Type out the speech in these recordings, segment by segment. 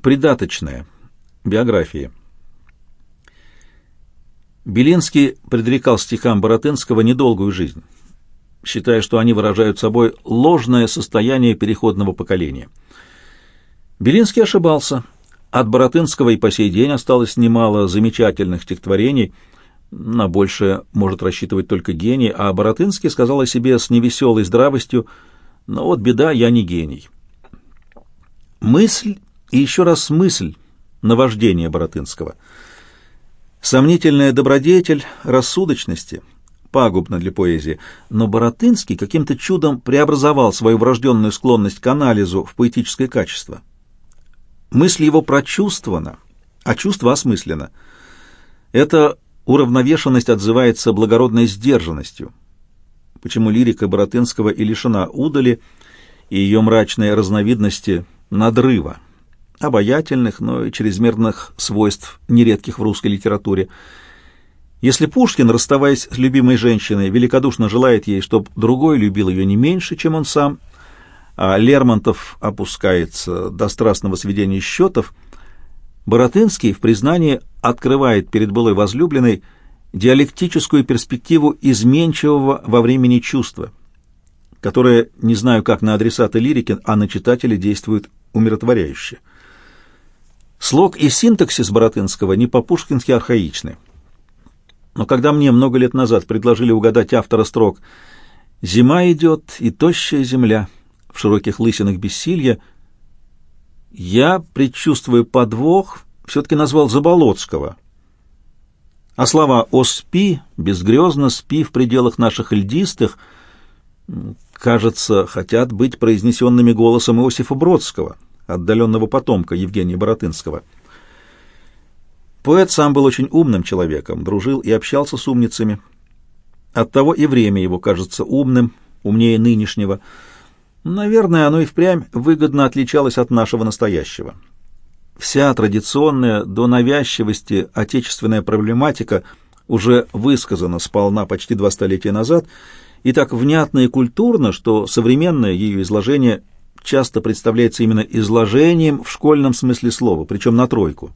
Придаточная. Биография. Белинский предрекал стихам Боротынского недолгую жизнь, считая, что они выражают собой ложное состояние переходного поколения. Белинский ошибался. От Боротынского и по сей день осталось немало замечательных стихотворений, на большее может рассчитывать только гений, а Боротынский сказал о себе с невеселой здравостью, «Но вот беда, я не гений». Мысль и еще раз мысль наваждения Боротынского — Сомнительная добродетель рассудочности пагубна для поэзии, но Боротынский каким-то чудом преобразовал свою врожденную склонность к анализу в поэтическое качество. Мысль его прочувствована, а чувство осмысленно. Эта уравновешенность отзывается благородной сдержанностью, почему лирика Боротынского и лишена удали и ее мрачной разновидности надрыва обаятельных, но и чрезмерных свойств, нередких в русской литературе. Если Пушкин, расставаясь с любимой женщиной, великодушно желает ей, чтобы другой любил ее не меньше, чем он сам, а Лермонтов опускается до страстного сведения счетов, Боротынский в признании открывает перед былой возлюбленной диалектическую перспективу изменчивого во времени чувства, которое, не знаю как на адресата лирики, а на читателя действует умиротворяюще. Слог и синтаксис Боротынского не по-пушкински архаичны. Но когда мне много лет назад предложили угадать автора строк «Зима идет, и тощая земля, в широких лысинах бессилья», я, предчувствуя подвох, все-таки назвал Заболоцкого. А слова «О спи», «Безгрезно спи в пределах наших льдистых» кажется, хотят быть произнесенными голосом Иосифа Бродского — отдаленного потомка Евгения Боротынского. Поэт сам был очень умным человеком, дружил и общался с умницами. Оттого и время его кажется умным, умнее нынешнего. Наверное, оно и впрямь выгодно отличалось от нашего настоящего. Вся традиционная до навязчивости отечественная проблематика уже высказана сполна почти два столетия назад и так внятно и культурно, что современное ее изложение часто представляется именно изложением в школьном смысле слова, причем на тройку.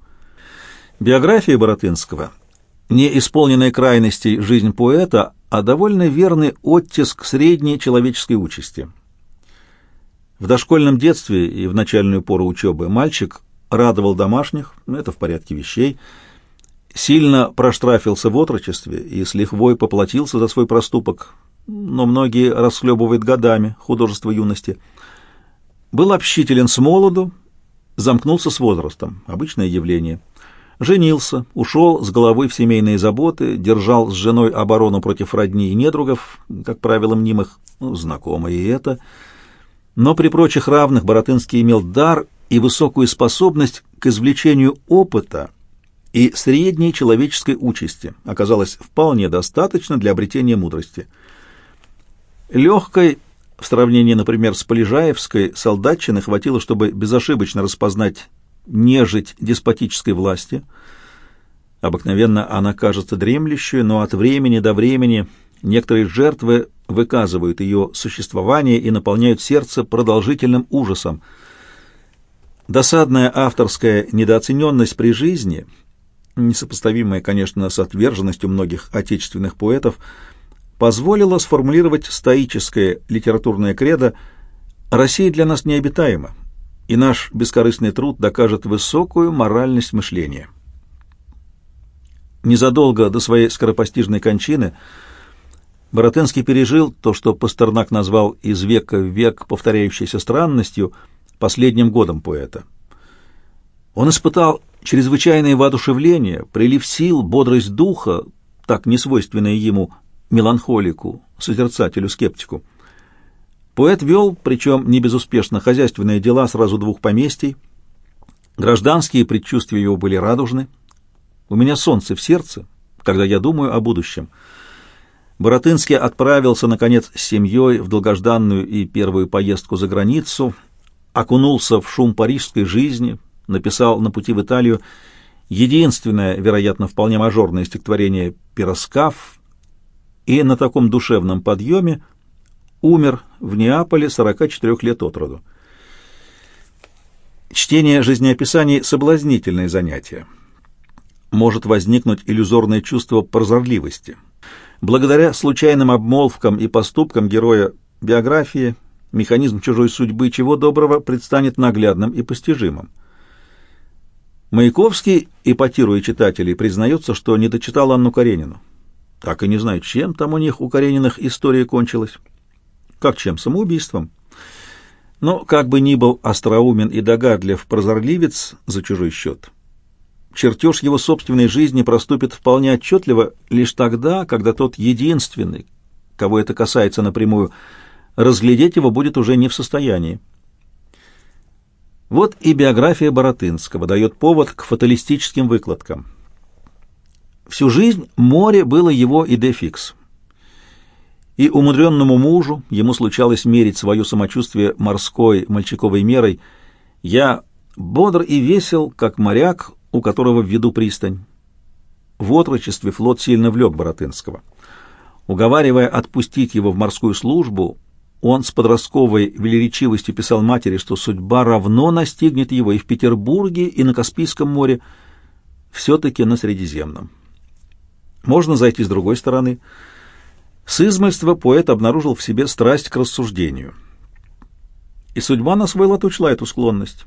Биография Боротынского — не исполненная крайностей жизнь поэта, а довольно верный оттиск средней человеческой участи. В дошкольном детстве и в начальную пору учебы мальчик радовал домашних, ну, это в порядке вещей, сильно проштрафился в отрочестве и с лихвой поплатился за свой проступок, но многие расхлебывают годами художество юности — был общителен с молоду, замкнулся с возрастом. Обычное явление. Женился, ушел с головой в семейные заботы, держал с женой оборону против родни и недругов, как правило, мнимых, ну, знакомо и это. Но при прочих равных Боротынский имел дар и высокую способность к извлечению опыта и средней человеческой участи оказалось вполне достаточно для обретения мудрости. Легкой в сравнении, например, с Полежаевской, солдатчины хватило, чтобы безошибочно распознать нежить деспотической власти. Обыкновенно она кажется дремлющей, но от времени до времени некоторые жертвы выказывают ее существование и наполняют сердце продолжительным ужасом. Досадная авторская недооцененность при жизни, несопоставимая, конечно, с отверженностью многих отечественных поэтов, позволило сформулировать стоическое литературное кредо «Россия для нас необитаема, и наш бескорыстный труд докажет высокую моральность мышления». Незадолго до своей скоропостижной кончины Боротынский пережил то, что Пастернак назвал из века в век повторяющейся странностью последним годом поэта. Он испытал чрезвычайное воодушевление, прилив сил, бодрость духа, так несвойственное ему, меланхолику, созерцателю-скептику. Поэт вел, причем не безуспешно, хозяйственные дела сразу двух поместий. Гражданские предчувствия его были радужны. У меня солнце в сердце, когда я думаю о будущем. Боротынский отправился, наконец, с семьей в долгожданную и первую поездку за границу, окунулся в шум парижской жизни, написал на пути в Италию единственное, вероятно, вполне мажорное стихотворение «Пироскаф», и на таком душевном подъеме умер в Неаполе 44 лет от роду. Чтение жизнеописаний — соблазнительное занятие. Может возникнуть иллюзорное чувство прозорливости. Благодаря случайным обмолвкам и поступкам героя биографии механизм чужой судьбы чего доброго предстанет наглядным и постижимым. Маяковский, эпатируя читателей, признается, что не дочитал Анну Каренину. Так и не знаю, чем там у них, у Карениных, история кончилась. Как чем? Самоубийством. Но, как бы ни был остроумен и догадлив прозорливец за чужой счет, чертеж его собственной жизни проступит вполне отчетливо лишь тогда, когда тот единственный, кого это касается напрямую, разглядеть его будет уже не в состоянии. Вот и биография Боротынского дает повод к фаталистическим выкладкам. Всю жизнь море было его идефикс. И умудренному мужу ему случалось мерить свое самочувствие морской мальчиковой мерой. «Я бодр и весел, как моряк, у которого в виду пристань». В отрочестве флот сильно влек Боротынского. Уговаривая отпустить его в морскую службу, он с подростковой велеречивостью писал матери, что судьба равно настигнет его и в Петербурге, и на Каспийском море, все-таки на Средиземном. Можно зайти с другой стороны. С измольства поэт обнаружил в себе страсть к рассуждению. И судьба на свой лад учла эту склонность.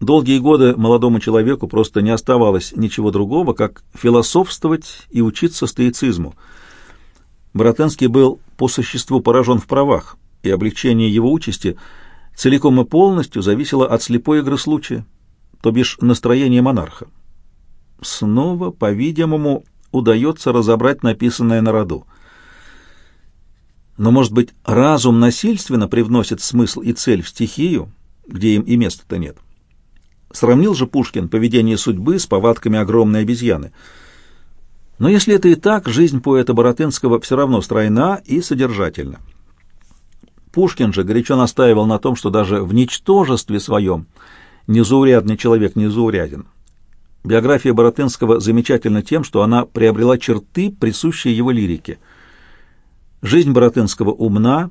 Долгие годы молодому человеку просто не оставалось ничего другого, как философствовать и учиться стоицизму. Боротенский был по существу поражен в правах, и облегчение его участи целиком и полностью зависело от слепой игры случая, то бишь настроения монарха. Снова, по-видимому, удается разобрать написанное на роду. Но, может быть, разум насильственно привносит смысл и цель в стихию, где им и места-то нет. Сравнил же Пушкин поведение судьбы с повадками огромной обезьяны. Но если это и так, жизнь поэта Боротынского все равно стройна и содержательна. Пушкин же горячо настаивал на том, что даже в ничтожестве своем незаурядный человек незауряден. Биография Боротынского замечательна тем, что она приобрела черты, присущие его лирике. Жизнь Боротынского умна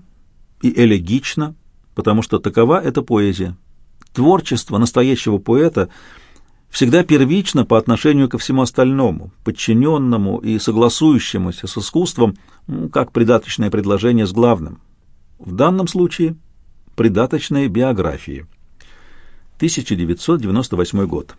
и элегична, потому что такова эта поэзия. Творчество настоящего поэта всегда первично по отношению ко всему остальному, подчиненному и согласующемуся с искусством, как придаточное предложение с главным. В данном случае придаточные биографии. 1998 год.